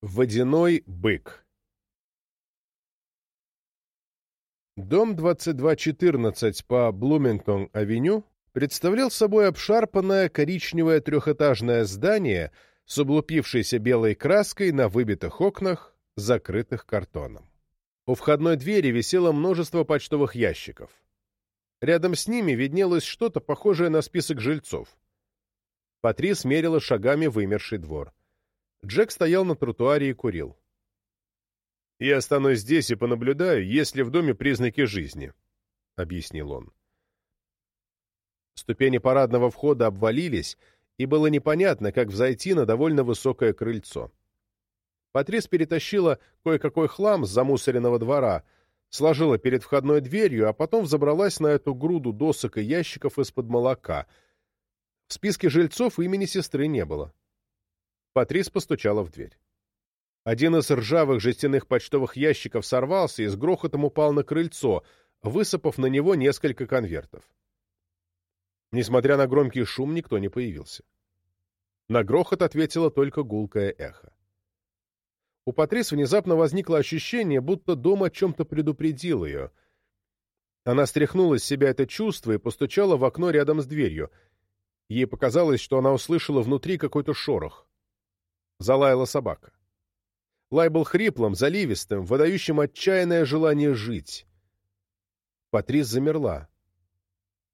Водяной бык Дом 2214 по Блумингтон-авеню представлял собой обшарпанное коричневое трехэтажное здание с облупившейся белой краской на выбитых окнах, закрытых картоном. У входной двери висело множество почтовых ящиков. Рядом с ними виднелось что-то похожее на список жильцов. Патрис мерила шагами вымерший двор. Джек стоял на тротуаре и курил. «Я останусь здесь и понаблюдаю, есть ли в доме признаки жизни», — объяснил он. Ступени парадного входа обвалились, и было непонятно, как взойти на довольно высокое крыльцо. Патрис перетащила кое-какой хлам с замусоренного двора, сложила перед входной дверью, а потом взобралась на эту груду досок и ящиков из-под молока. В списке жильцов имени сестры не было. Патрис постучала в дверь. Один из ржавых жестяных почтовых ящиков сорвался и с грохотом упал на крыльцо, высыпав на него несколько конвертов. Несмотря на громкий шум, никто не появился. На грохот ответило только гулкое эхо. У Патрис внезапно возникло ощущение, будто дом о чем-то предупредил ее. Она стряхнула с себя это чувство и постучала в окно рядом с дверью. Ей показалось, что она услышала внутри какой-то шорох. Залаяла собака. Лай был хриплым, заливистым, выдающим отчаянное желание жить. Патрис замерла.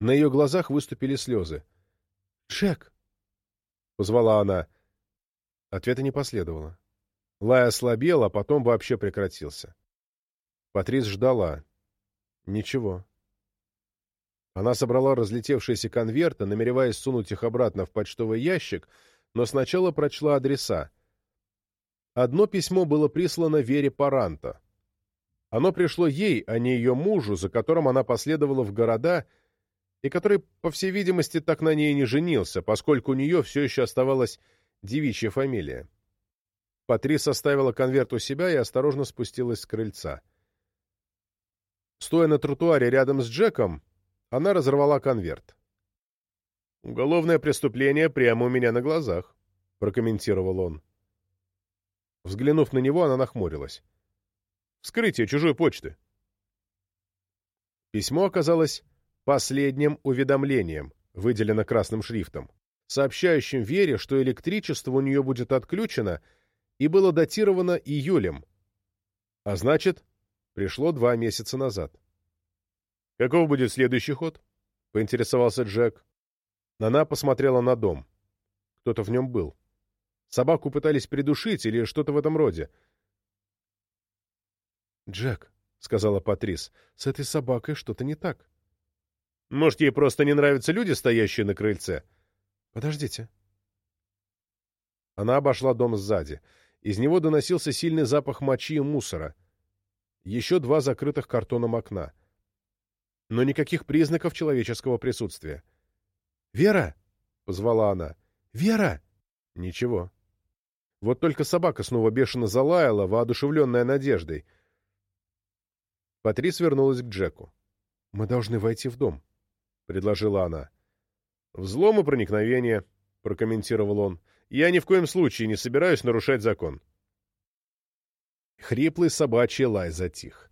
На ее глазах выступили слезы. «Джек!» — позвала она. Ответа не последовало. Лай ослабел, а потом вообще прекратился. Патрис ждала. Ничего. Она собрала разлетевшиеся конверты, намереваясь сунуть их обратно в почтовый ящик, но сначала прочла адреса. Одно письмо было прислано Вере Паранто. Оно пришло ей, а не ее мужу, за которым она последовала в города, и который, по всей видимости, так на ней не женился, поскольку у нее все еще оставалась девичья фамилия. Патрис оставила конверт у себя и осторожно спустилась с крыльца. Стоя на тротуаре рядом с Джеком, она разорвала конверт. «Уголовное преступление прямо у меня на глазах», — прокомментировал он. Взглянув на него, она нахмурилась. «Вскрытие чужой почты». Письмо оказалось последним уведомлением, выделено красным шрифтом, сообщающим Вере, что электричество у нее будет отключено, и было датировано июлем, а значит, пришло два месяца назад. «Каков будет следующий ход?» — поинтересовался Джек. Она посмотрела на дом. Кто-то в нем был. Собаку пытались придушить или что-то в этом роде. «Джек», — сказала Патрис, — «с этой собакой что-то не так». «Может, ей просто не нравятся люди, стоящие на крыльце?» «Подождите». Она обошла дом сзади. Из него доносился сильный запах мочи и мусора. Еще два закрытых картоном окна. Но никаких признаков человеческого присутствия. «Вера!» — позвала она. «Вера!» Ничего. Вот только собака снова бешено залаяла, воодушевленная надеждой. Патрис вернулась к Джеку. «Мы должны войти в дом», — предложила она. «Взлом и проникновение», — прокомментировал он. «Я ни в коем случае не собираюсь нарушать закон». Хриплый собачий лай затих.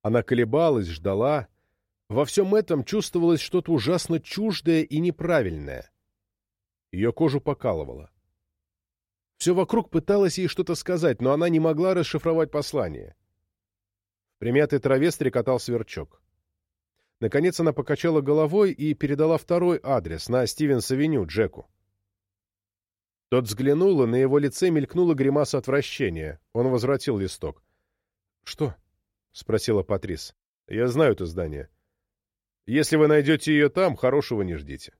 Она колебалась, ждала, во всем этом чувствовалось что-то ужасно чуждое и неправильное. Ее кожу покалывало. Все вокруг пыталось ей что-то сказать, но она не могла расшифровать послание. В примятой траве стрекотал сверчок. Наконец она покачала головой и передала второй адрес на Стивенс-авеню Джеку. Тот взглянул, и на его лице мелькнула гримаса отвращения. Он возвратил листок. «Что?» — спросила Патрис. «Я знаю это здание. Если вы найдете ее там, хорошего не ждите.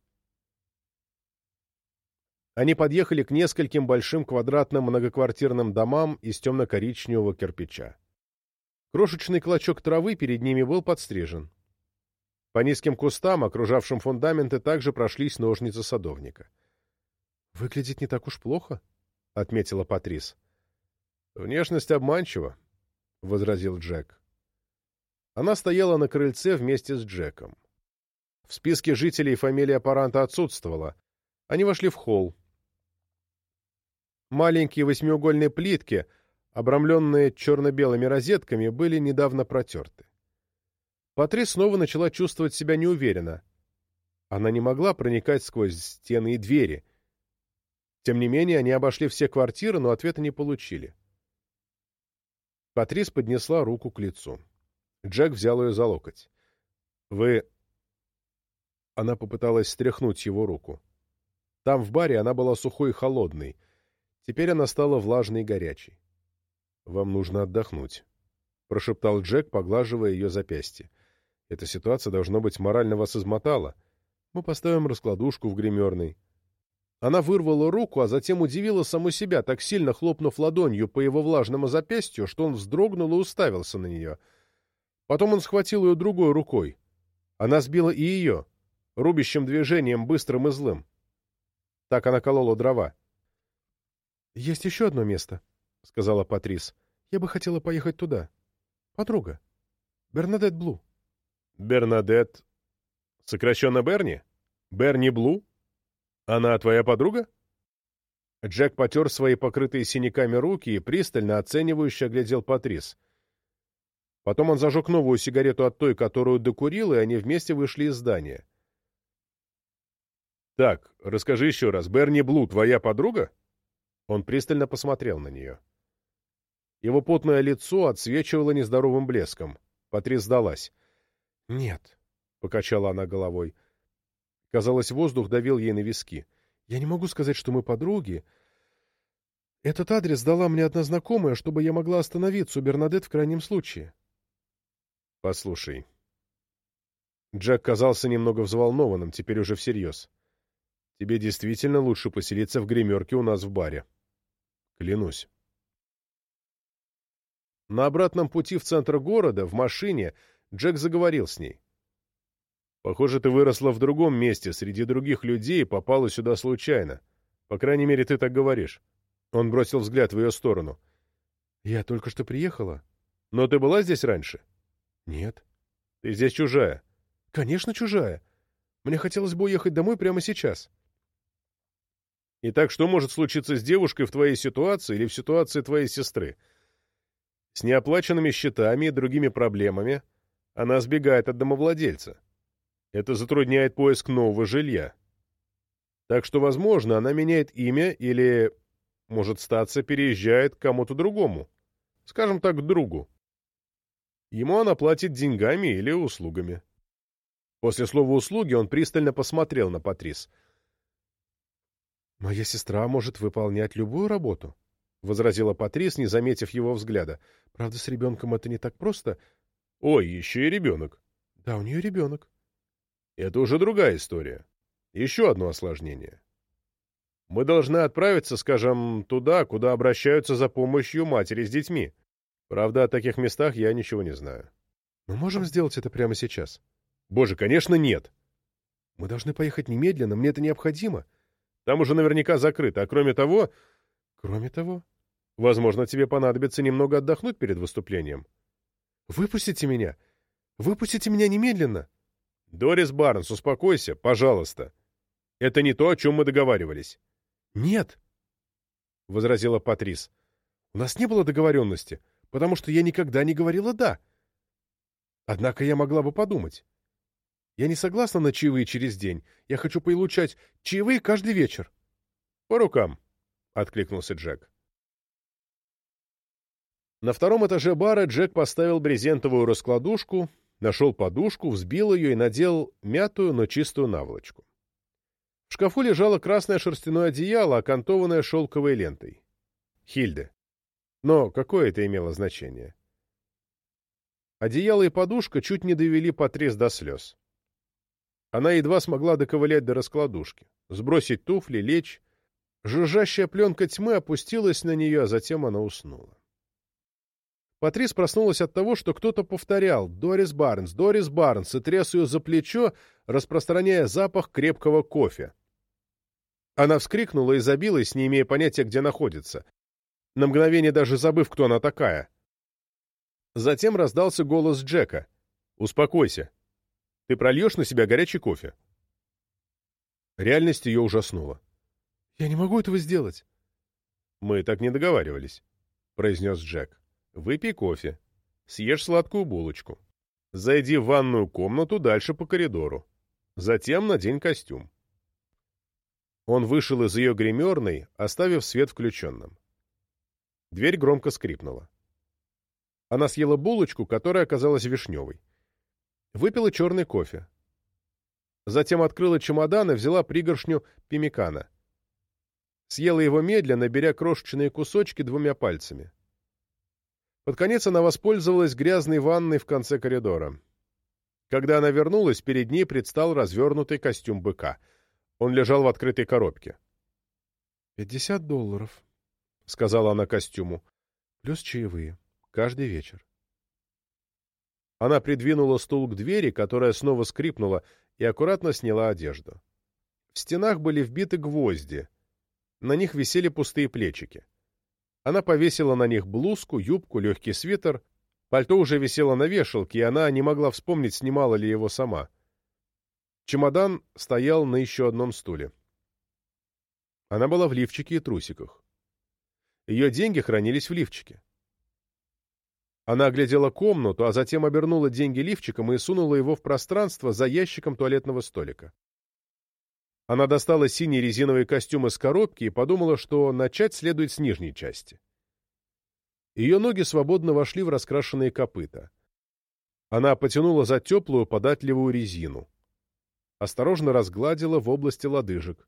Они подъехали к нескольким большим квадратным многоквартирным домам из темно-коричневого кирпича. Крошечный клочок травы перед ними был подстрижен. По низким кустам, окружавшим фундаменты, также прошлись ножницы садовника. «Выглядит не так уж плохо», — отметила Патрис. «Внешность обманчива», — возразил Джек. Она стояла на крыльце вместе с Джеком. В списке жителей фамилия Паранта отсутствовала. Они вошли в холл. Маленькие восьмиугольные плитки, обрамленные черно-белыми розетками, были недавно протерты. Патрис снова начала чувствовать себя неуверенно. Она не могла проникать сквозь стены и двери. Тем не менее, они обошли все квартиры, но ответа не получили. Патрис поднесла руку к лицу. Джек взял ее за локоть. «Вы...» Она попыталась стряхнуть его руку. Там, в баре, она была сухой и холодной. Теперь она стала влажной и горячей. «Вам нужно отдохнуть», — прошептал Джек, поглаживая ее запястье. «Эта ситуация, должно быть, морально вас измотала. Мы поставим раскладушку в гримерной». Она вырвала руку, а затем удивила саму себя, так сильно хлопнув ладонью по его влажному запястью, что он вздрогнул и уставился на нее. Потом он схватил ее другой рукой. Она сбила и ее, рубящим движением, быстрым и злым. Так она колола дрова. «Есть еще одно место», — сказала Патрис. «Я бы хотела поехать туда. Подруга. Бернадет Блу». «Бернадет... Сокращенно Берни? Берни Блу? Она твоя подруга?» Джек потер свои покрытые синяками руки и пристально оценивающе оглядел Патрис. Потом он зажег новую сигарету от той, которую докурил, и они вместе вышли из здания. «Так, расскажи еще раз, Берни Блу твоя подруга?» Он пристально посмотрел на нее. Его потное лицо отсвечивало нездоровым блеском. Патрис сдалась. «Нет», — покачала она головой. Казалось, воздух давил ей на виски. «Я не могу сказать, что мы подруги. Этот адрес дала мне одна знакомая, чтобы я могла остановиться у Бернадет в крайнем случае». «Послушай». Джек казался немного взволнованным, теперь уже всерьез. «Тебе действительно лучше поселиться в гримерке у нас в баре». Клянусь. На обратном пути в центр города, в машине, Джек заговорил с ней. «Похоже, ты выросла в другом месте, среди других людей, и попала сюда случайно. По крайней мере, ты так говоришь». Он бросил взгляд в ее сторону. «Я только что приехала». «Но ты была здесь раньше?» «Нет». «Ты здесь чужая?» «Конечно, чужая. Мне хотелось бы уехать домой прямо сейчас». Итак, что может случиться с девушкой в твоей ситуации или в ситуации твоей сестры? С неоплаченными счетами и другими проблемами она сбегает от домовладельца. Это затрудняет поиск нового жилья. Так что, возможно, она меняет имя или, может статься, переезжает к кому-то другому. Скажем так, к другу. Ему она платит деньгами или услугами. После слова «услуги» он пристально посмотрел на Патрис — «Моя сестра может выполнять любую работу», — возразила Патрис, не заметив его взгляда. «Правда, с ребенком это не так просто». «Ой, еще и ребенок». «Да, у нее ребенок». «Это уже другая история. Еще одно осложнение. Мы должны отправиться, скажем, туда, куда обращаются за помощью матери с детьми. Правда, о таких местах я ничего не знаю». «Мы можем сделать это прямо сейчас?» «Боже, конечно, нет!» «Мы должны поехать немедленно, мне это необходимо. Там уже наверняка закрыто. А кроме того... Кроме того? Возможно, тебе понадобится немного отдохнуть перед выступлением. Выпустите меня! Выпустите меня немедленно! Дорис Барнс, успокойся, пожалуйста. Это не то, о чем мы договаривались. Нет, — возразила Патрис. У нас не было договоренности, потому что я никогда не говорила «да». Однако я могла бы подумать. Я не согласна на чаевые через день. Я хочу получать чаевые каждый вечер. — По рукам, — откликнулся Джек. На втором этаже бара Джек поставил брезентовую раскладушку, нашел подушку, взбил ее и надел мятую, но чистую наволочку. В шкафу лежало красное шерстяное одеяло, окантованное шелковой лентой. Хильде. Но какое это имело значение? Одеяло и подушка чуть не довели потряс до слез. Она едва смогла доковылять до раскладушки, сбросить туфли, лечь. Жужжащая пленка тьмы опустилась на нее, а затем она уснула. Патрис проснулась от того, что кто-то повторял «Дорис Барнс, Дорис Барнс» и тряс ее за плечо, распространяя запах крепкого кофе. Она вскрикнула и забилась, не имея понятия, где находится, на мгновение даже забыв, кто она такая. Затем раздался голос Джека. «Успокойся. Ты прольешь на себя горячий кофе. Реальность ее ужаснула. «Я не могу этого сделать». «Мы так не договаривались», — произнес Джек. «Выпей кофе. Съешь сладкую булочку. Зайди в ванную комнату дальше по коридору. Затем надень костюм». Он вышел из ее гримерной, оставив свет включенным. Дверь громко скрипнула. Она съела булочку, которая оказалась вишневой. Выпила черный кофе. Затем открыла чемодан и взяла пригоршню пимикана. Съела его медленно, беря крошечные кусочки двумя пальцами. Под конец она воспользовалась грязной ванной в конце коридора. Когда она вернулась, перед ней предстал развернутый костюм быка. Он лежал в открытой коробке. «Пятьдесят долларов», — сказала она костюму. «Плюс чаевые. Каждый вечер». Она придвинула стул к двери, которая снова скрипнула, и аккуратно сняла одежду. В стенах были вбиты гвозди. На них висели пустые плечики. Она повесила на них блузку, юбку, легкий свитер. Пальто уже висело на вешалке, и она не могла вспомнить, снимала ли его сама. Чемодан стоял на еще одном стуле. Она была в лифчике и трусиках. Ее деньги хранились в лифчике. Она оглядела комнату, а затем обернула деньги лифчиком и сунула его в пространство за ящиком туалетного столика. Она достала синий резиновый костюм из коробки и подумала, что начать следует с нижней части. Ее ноги свободно вошли в раскрашенные копыта. Она потянула за теплую податливую резину. Осторожно разгладила в области лодыжек.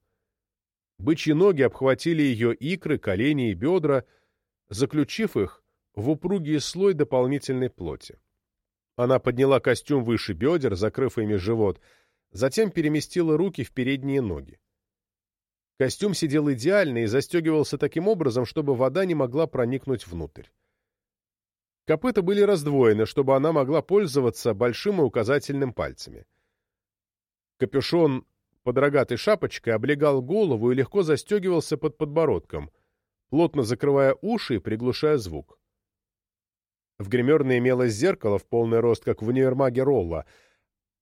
Бычьи ноги обхватили ее икры, колени и бедра, заключив их в упругий слой дополнительной плоти. Она подняла костюм выше бедер, закрыв ими живот, затем переместила руки в передние ноги. Костюм сидел идеально и застегивался таким образом, чтобы вода не могла проникнуть внутрь. Копыта были раздвоены, чтобы она могла пользоваться большим и указательным пальцами. Капюшон под рогатой шапочкой облегал голову и легко застегивался под подбородком, плотно закрывая уши и приглушая звук. В гримерной имелось зеркало в полный рост, как в универмаге Ролла.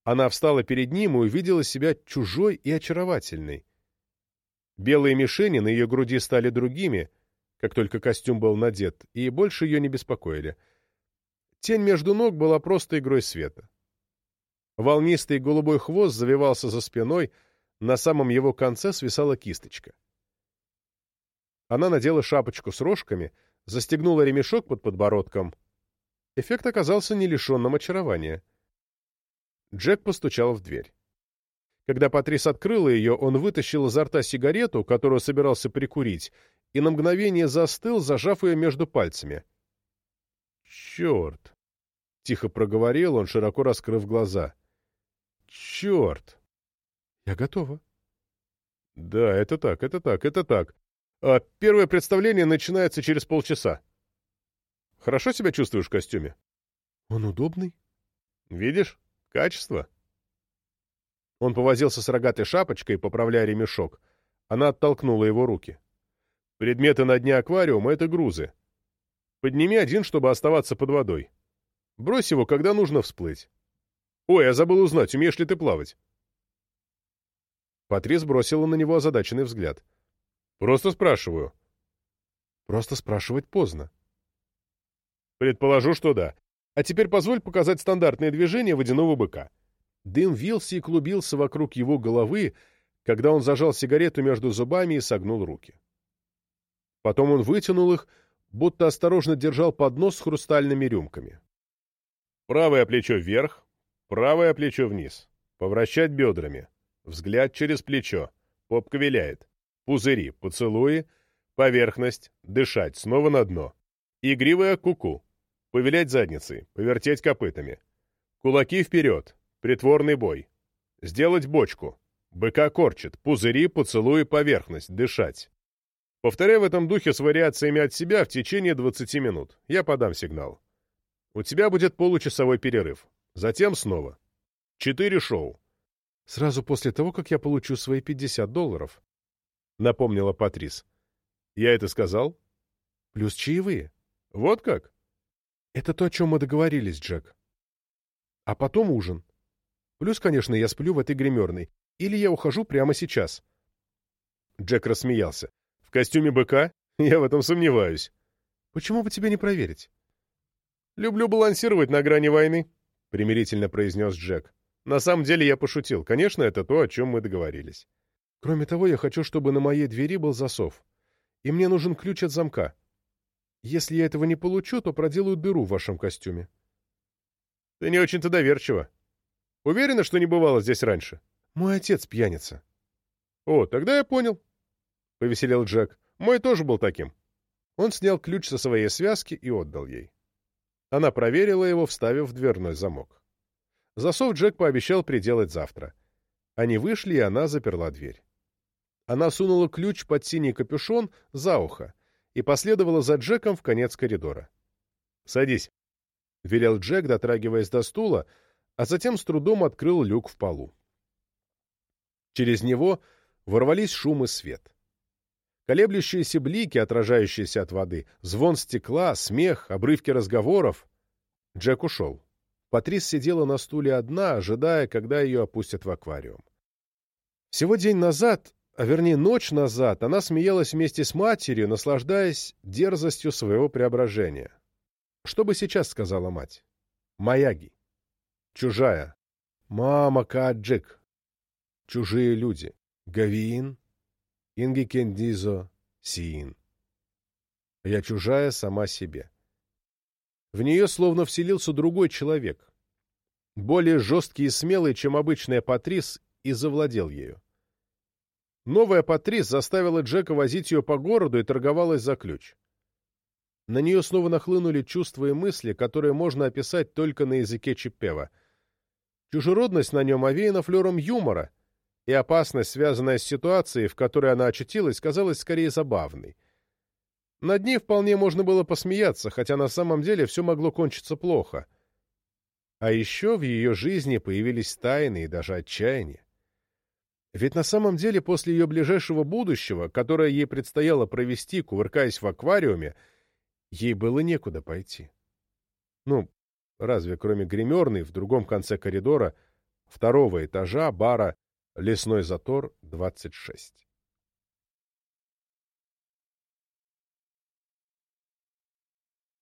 Она встала перед ним и увидела себя чужой и очаровательной. Белые мишени на ее груди стали другими, как только костюм был надет, и больше ее не беспокоили. Тень между ног была просто игрой света. Волнистый голубой хвост завивался за спиной, на самом его конце свисала кисточка. Она надела шапочку с рожками, застегнула ремешок под подбородком — Эффект оказался не лишенным очарования. Джек постучал в дверь. Когда Патрис открыла ее, он вытащил изо рта сигарету, которую собирался прикурить, и на мгновение застыл, зажав ее между пальцами. «Черт!» — тихо проговорил он, широко раскрыв глаза. «Черт!» «Я готова». «Да, это так, это так, это так. А первое представление начинается через полчаса». Хорошо себя чувствуешь в костюме? Он удобный. Видишь? Качество. Он повозился с рогатой шапочкой, поправляя ремешок. Она оттолкнула его руки. Предметы на дне аквариума — это грузы. Подними один, чтобы оставаться под водой. Брось его, когда нужно всплыть. Ой, я забыл узнать, умеешь ли ты плавать? Патрис бросила на него озадаченный взгляд. Просто спрашиваю. Просто спрашивать поздно. Предположу, что да. А теперь позволь показать стандартные движения водяного быка. Дым вился и клубился вокруг его головы, когда он зажал сигарету между зубами и согнул руки. Потом он вытянул их, будто осторожно держал поднос с хрустальными рюмками. Правое плечо вверх, правое плечо вниз. Повращать бедрами. Взгляд через плечо. Попка виляет. Пузыри, поцелуи, поверхность, дышать, снова на дно. Игривая куку. -ку. Повилять задницей, повертеть копытами. Кулаки вперед. Притворный бой. Сделать бочку. Быка корчит. Пузыри, поцелуи, поверхность. Дышать. Повторяй в этом духе с вариациями от себя в течение 20 минут. Я подам сигнал. У тебя будет получасовой перерыв. Затем снова. Четыре шоу. Сразу после того, как я получу свои 50 долларов. Напомнила Патрис. Я это сказал? Плюс чаевые. Вот как? Это то, о чем мы договорились, Джек. А потом ужин. Плюс, конечно, я сплю в этой гримерной. Или я ухожу прямо сейчас. Джек рассмеялся. В костюме быка? Я в этом сомневаюсь. Почему бы тебе не проверить? Люблю балансировать на грани войны, примирительно произнес Джек. На самом деле я пошутил. Конечно, это то, о чем мы договорились. Кроме того, я хочу, чтобы на моей двери был засов. И мне нужен ключ от замка. Если я этого не получу, то проделаю дыру в вашем костюме. Ты не очень-то доверчива. Уверена, что не бывало здесь раньше? Мой отец пьяница. О, тогда я понял. Повеселел Джек. Мой тоже был таким. Он снял ключ со своей связки и отдал ей. Она проверила его, вставив в дверной замок. Засов Джек пообещал приделать завтра. Они вышли, и она заперла дверь. Она сунула ключ под синий капюшон за ухо и последовала за Джеком в конец коридора. «Садись», — велел Джек, дотрагиваясь до стула, а затем с трудом открыл люк в полу. Через него ворвались шум и свет. Колеблющиеся блики, отражающиеся от воды, звон стекла, смех, обрывки разговоров. Джек ушел. Патрис сидела на стуле одна, ожидая, когда ее опустят в аквариум. Всего день назад а вернее ночь назад, она смеялась вместе с матерью, наслаждаясь дерзостью своего преображения. Что бы сейчас сказала мать? Маяги. Чужая. Мама Каджик. Чужие люди. Гавиин. Инги Кендизо. Сиин. Я чужая сама себе. В нее словно вселился другой человек. Более жесткий и смелый, чем обычная Патрис, и завладел ею. Новая Патрис заставила Джека возить ее по городу и торговалась за ключ. На нее снова нахлынули чувства и мысли, которые можно описать только на языке Чиппева. Чужеродность на нем овеяна флером юмора, и опасность, связанная с ситуацией, в которой она очутилась, казалась скорее забавной. Над ней вполне можно было посмеяться, хотя на самом деле все могло кончиться плохо. А еще в ее жизни появились тайны и даже отчаяние. Ведь на самом деле после ее ближайшего будущего, которое ей предстояло провести, кувыркаясь в аквариуме, ей было некуда пойти. Ну, разве кроме гримерной в другом конце коридора второго этажа бара «Лесной затор 26».